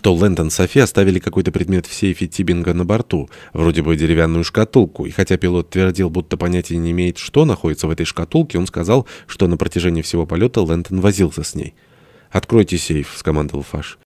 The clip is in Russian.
что Лэндон и Софи оставили какой-то предмет в сейфе Тибинга на борту, вроде бы деревянную шкатулку, и хотя пилот твердил, будто понятия не имеет, что находится в этой шкатулке, он сказал, что на протяжении всего полета Лэндон возился с ней. «Откройте сейф», — скомандовал Фаш.